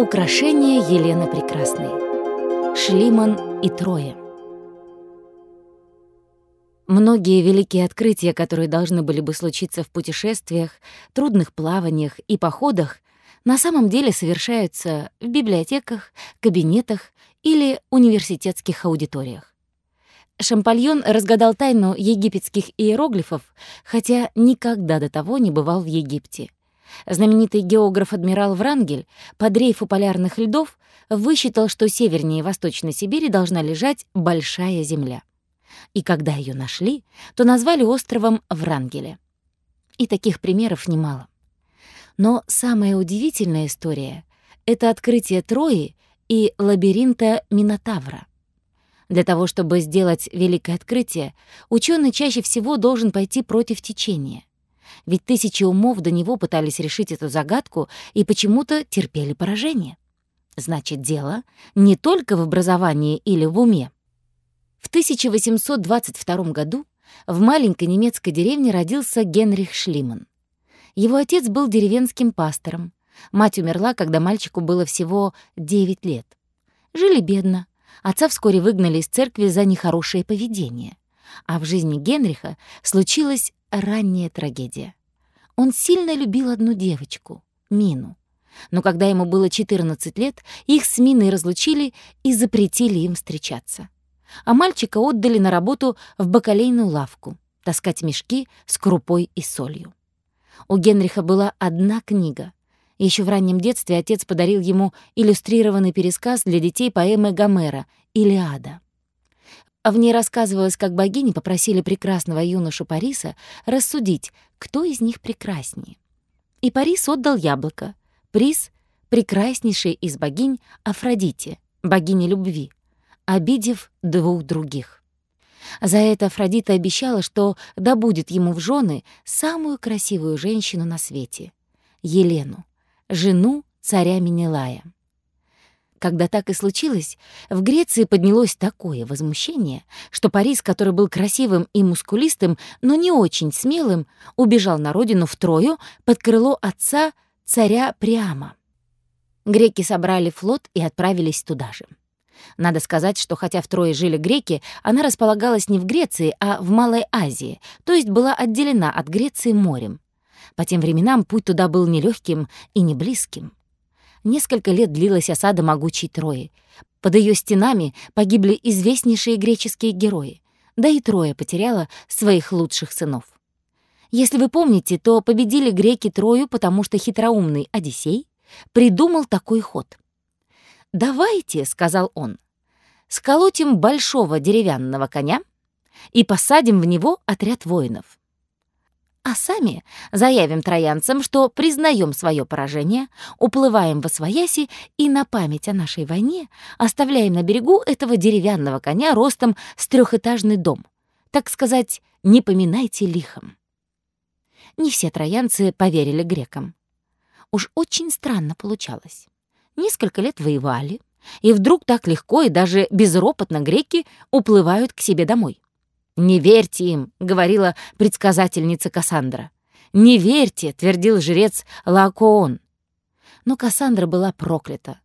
Украшение Елены Прекрасной. Шлиман и Троя. Многие великие открытия, которые должны были бы случиться в путешествиях, трудных плаваниях и походах, на самом деле совершаются в библиотеках, кабинетах или университетских аудиториях. Шампальон разгадал тайну египетских иероглифов, хотя никогда до того не бывал в Египте — Знаменитый географ-адмирал Врангель по дрейфу полярных льдов высчитал, что севернее и восточной Сибири должна лежать Большая Земля. И когда ее нашли, то назвали островом Врангеля. И таких примеров немало. Но самая удивительная история — это открытие Трои и лабиринта Минотавра. Для того, чтобы сделать великое открытие, ученый чаще всего должен пойти против течения ведь тысячи умов до него пытались решить эту загадку и почему-то терпели поражение. Значит, дело не только в образовании или в уме. В 1822 году в маленькой немецкой деревне родился Генрих Шлиман. Его отец был деревенским пастором. Мать умерла, когда мальчику было всего 9 лет. Жили бедно. Отца вскоре выгнали из церкви за нехорошее поведение. А в жизни Генриха случилась ранняя трагедия. Он сильно любил одну девочку, Мину. Но когда ему было 14 лет, их с Миной разлучили и запретили им встречаться. А мальчика отдали на работу в бакалейную лавку, таскать мешки с крупой и солью. У Генриха была одна книга. Еще в раннем детстве отец подарил ему иллюстрированный пересказ для детей поэмы Гомера «Илиада». В ней рассказывалось, как богини попросили прекрасного юношу Париса рассудить, кто из них прекраснее. И Парис отдал яблоко, приз прекраснейшей из богинь Афродите, богини любви, обидев двух других. За это Афродита обещала, что добудет ему в жены самую красивую женщину на свете — Елену, жену царя Менелая. Когда так и случилось, в Греции поднялось такое возмущение, что Парис, который был красивым и мускулистым, но не очень смелым, убежал на родину в Трою под крыло отца царя Приама. Греки собрали флот и отправились туда же. Надо сказать, что хотя в Трое жили греки, она располагалась не в Греции, а в Малой Азии, то есть была отделена от Греции морем. По тем временам путь туда был нелегким и не близким. Несколько лет длилась осада могучей Трои. Под ее стенами погибли известнейшие греческие герои. Да и Троя потеряла своих лучших сынов. Если вы помните, то победили греки Трою, потому что хитроумный Одиссей придумал такой ход. «Давайте», — сказал он, — «сколотим большого деревянного коня и посадим в него отряд воинов а сами заявим троянцам, что признаем свое поражение, уплываем во свояси и на память о нашей войне оставляем на берегу этого деревянного коня ростом с трехэтажный дом. Так сказать, не поминайте лихом. Не все троянцы поверили грекам. Уж очень странно получалось. Несколько лет воевали, и вдруг так легко и даже безропотно греки уплывают к себе домой. «Не верьте им», — говорила предсказательница Кассандра. «Не верьте», — твердил жрец Лаокоон. Но Кассандра была проклята.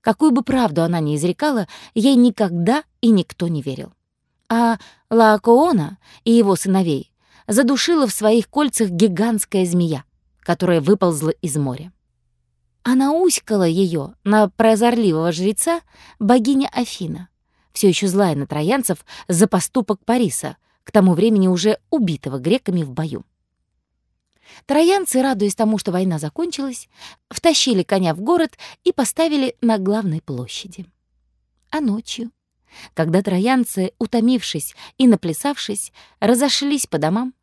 Какую бы правду она ни изрекала, ей никогда и никто не верил. А Лаокоона и его сыновей задушила в своих кольцах гигантская змея, которая выползла из моря. А науськала ее на прозорливого жреца богиня Афина — все еще злая на троянцев за поступок Париса, к тому времени уже убитого греками в бою. Троянцы, радуясь тому, что война закончилась, втащили коня в город и поставили на главной площади. А ночью, когда троянцы, утомившись и наплясавшись, разошлись по домам,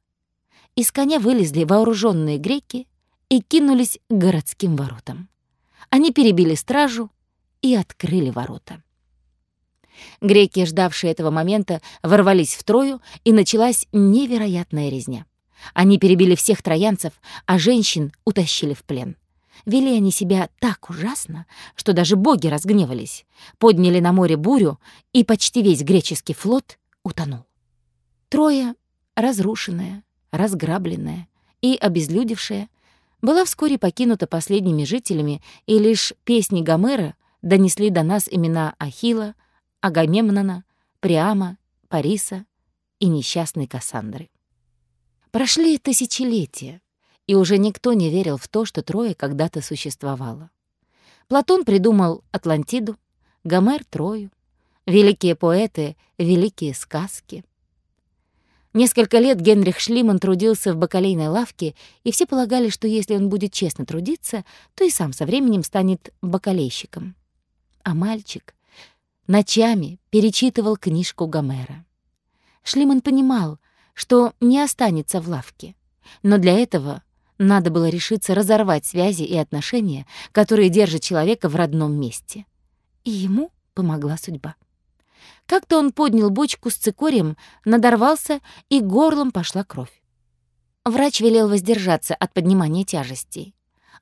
из коня вылезли вооруженные греки и кинулись к городским воротам. Они перебили стражу и открыли ворота. Греки, ждавшие этого момента, ворвались в Трою, и началась невероятная резня. Они перебили всех троянцев, а женщин утащили в плен. Вели они себя так ужасно, что даже боги разгневались, подняли на море бурю, и почти весь греческий флот утонул. Троя, разрушенная, разграбленная и обезлюдевшая, была вскоре покинута последними жителями, и лишь песни Гомера донесли до нас имена Ахила, Агамемнона, Приама, Париса и несчастной Кассандры. Прошли тысячелетия, и уже никто не верил в то, что Троя когда-то существовала. Платон придумал Атлантиду, Гомер — Трою, великие поэты — великие сказки. Несколько лет Генрих Шлиман трудился в бакалейной лавке, и все полагали, что если он будет честно трудиться, то и сам со временем станет бакалейщиком. А мальчик ночами перечитывал книжку Гомера. Шлиман понимал, что не останется в лавке, но для этого надо было решиться разорвать связи и отношения, которые держат человека в родном месте. И ему помогла судьба. Как-то он поднял бочку с цикорием, надорвался, и горлом пошла кровь. Врач велел воздержаться от поднимания тяжестей.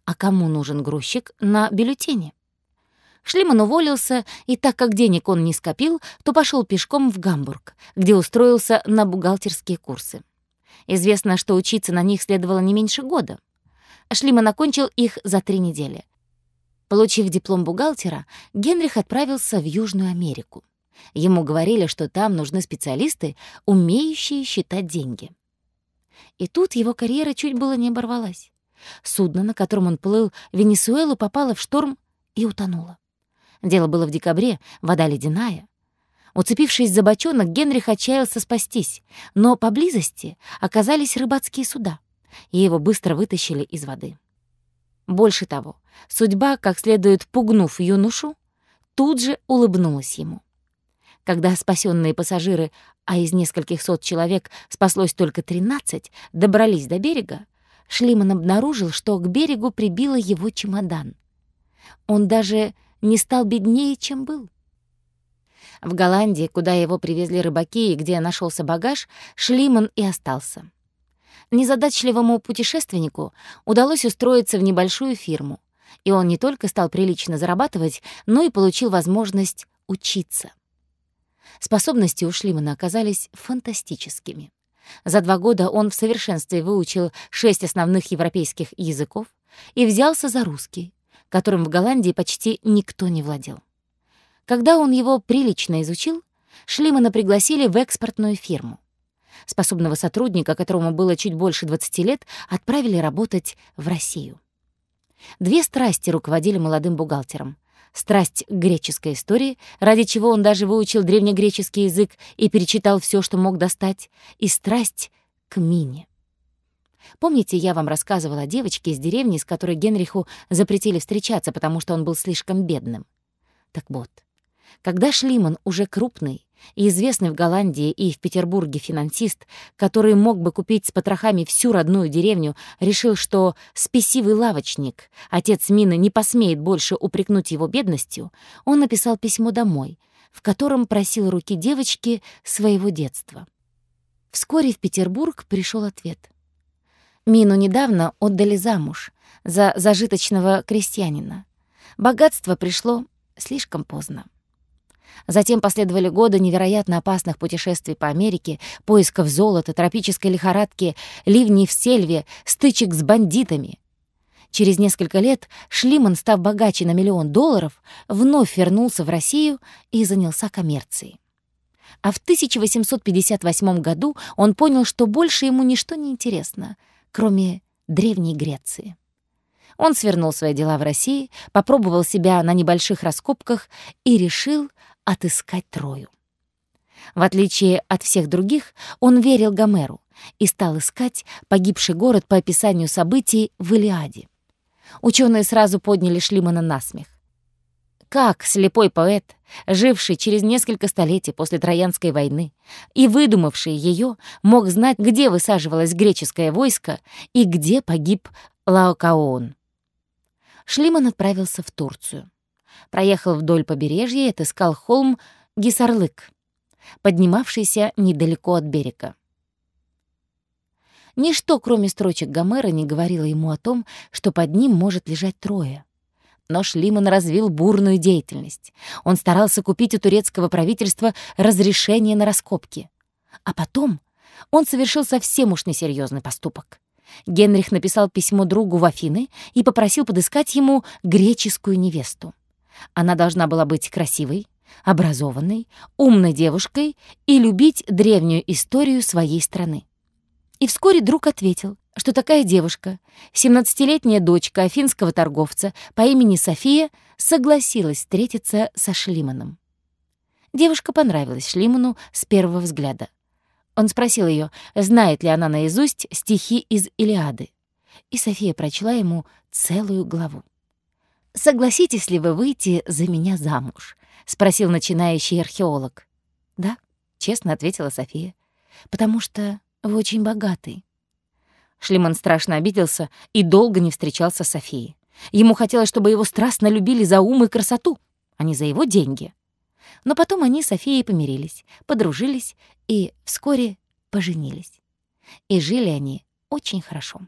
А кому нужен грузчик на бюллетене? Шлиман уволился, и так как денег он не скопил, то пошел пешком в Гамбург, где устроился на бухгалтерские курсы. Известно, что учиться на них следовало не меньше года. Шлиман окончил их за три недели. Получив диплом бухгалтера, Генрих отправился в Южную Америку. Ему говорили, что там нужны специалисты, умеющие считать деньги. И тут его карьера чуть было не оборвалась. Судно, на котором он плыл в Венесуэлу, попало в шторм и утонуло. Дело было в декабре, вода ледяная. Уцепившись за бочонок, Генрих отчаялся спастись, но поблизости оказались рыбацкие суда, и его быстро вытащили из воды. Больше того, судьба, как следует пугнув юношу, тут же улыбнулась ему. Когда спасенные пассажиры, а из нескольких сот человек спаслось только 13, добрались до берега, Шлиман обнаружил, что к берегу прибило его чемодан. Он даже не стал беднее, чем был. В Голландии, куда его привезли рыбаки и где нашелся багаж, Шлиман и остался. Незадачливому путешественнику удалось устроиться в небольшую фирму, и он не только стал прилично зарабатывать, но и получил возможность учиться. Способности у Шлимана оказались фантастическими. За два года он в совершенстве выучил шесть основных европейских языков и взялся за русский, которым в Голландии почти никто не владел. Когда он его прилично изучил, Шлимана пригласили в экспортную фирму. Способного сотрудника, которому было чуть больше 20 лет, отправили работать в Россию. Две страсти руководили молодым бухгалтером. Страсть к греческой истории, ради чего он даже выучил древнегреческий язык и перечитал все, что мог достать, и страсть к мине. Помните, я вам рассказывала о девочке из деревни, с которой Генриху запретили встречаться, потому что он был слишком бедным? Так вот, когда Шлиман, уже крупный и известный в Голландии и в Петербурге финансист, который мог бы купить с потрохами всю родную деревню, решил, что спесивый лавочник, отец Мины, не посмеет больше упрекнуть его бедностью, он написал письмо домой, в котором просил руки девочки своего детства. Вскоре в Петербург пришел ответ. Мину недавно отдали замуж за зажиточного крестьянина. Богатство пришло слишком поздно. Затем последовали годы невероятно опасных путешествий по Америке, поисков золота, тропической лихорадки, ливней в сельве, стычек с бандитами. Через несколько лет Шлиман, став богаче на миллион долларов, вновь вернулся в Россию и занялся коммерцией. А в 1858 году он понял, что больше ему ничто не интересно, кроме Древней Греции. Он свернул свои дела в России, попробовал себя на небольших раскопках и решил отыскать Трою. В отличие от всех других, он верил Гомеру и стал искать погибший город по описанию событий в Илиаде. Ученые сразу подняли Шлимана на смех. Как слепой поэт, живший через несколько столетий после Троянской войны и выдумавший ее, мог знать, где высаживалось греческое войско и где погиб Лаокаон? Шлиман отправился в Турцию проехал вдоль побережья и отыскал холм Гисарлык, поднимавшийся недалеко от берега. Ничто, кроме строчек Гомера, не говорило ему о том, что под ним может лежать трое. Но Шлиман развил бурную деятельность. Он старался купить у турецкого правительства разрешение на раскопки. А потом он совершил совсем уж несерьезный поступок. Генрих написал письмо другу в Афины и попросил подыскать ему греческую невесту. Она должна была быть красивой, образованной, умной девушкой и любить древнюю историю своей страны. И вскоре друг ответил, что такая девушка, 17-летняя дочка афинского торговца по имени София, согласилась встретиться со Шлиманом. Девушка понравилась Шлиману с первого взгляда. Он спросил ее, знает ли она наизусть стихи из «Илиады». И София прочла ему целую главу. «Согласитесь ли вы выйти за меня замуж?» — спросил начинающий археолог. «Да», — честно ответила София, «потому что вы очень богатый». Шлиман страшно обиделся и долго не встречался с Софией. Ему хотелось, чтобы его страстно любили за ум и красоту, а не за его деньги. Но потом они с Софией помирились, подружились и вскоре поженились. И жили они очень хорошо.